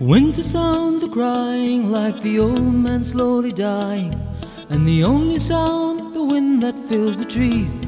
Winter sounds are crying like the old man slowly dying, and the only sound the wind that fills the trees.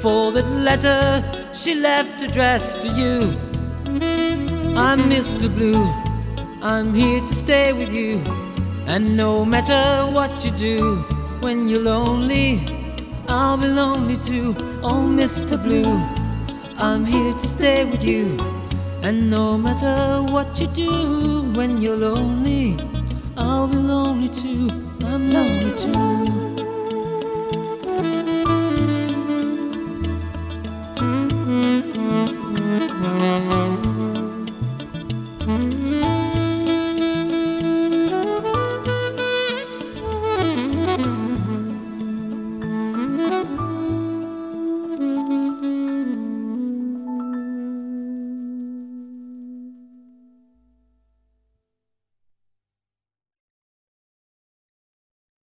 the folded letter she left addressed to you. I'm Mr. Blue, I'm here to stay with you. And no matter what you do when you're lonely, I'll be lonely too. Oh, Mr. Blue, I'm here to stay with you. And no matter what you do when you're lonely, I'll be lonely too. I'm lonely too.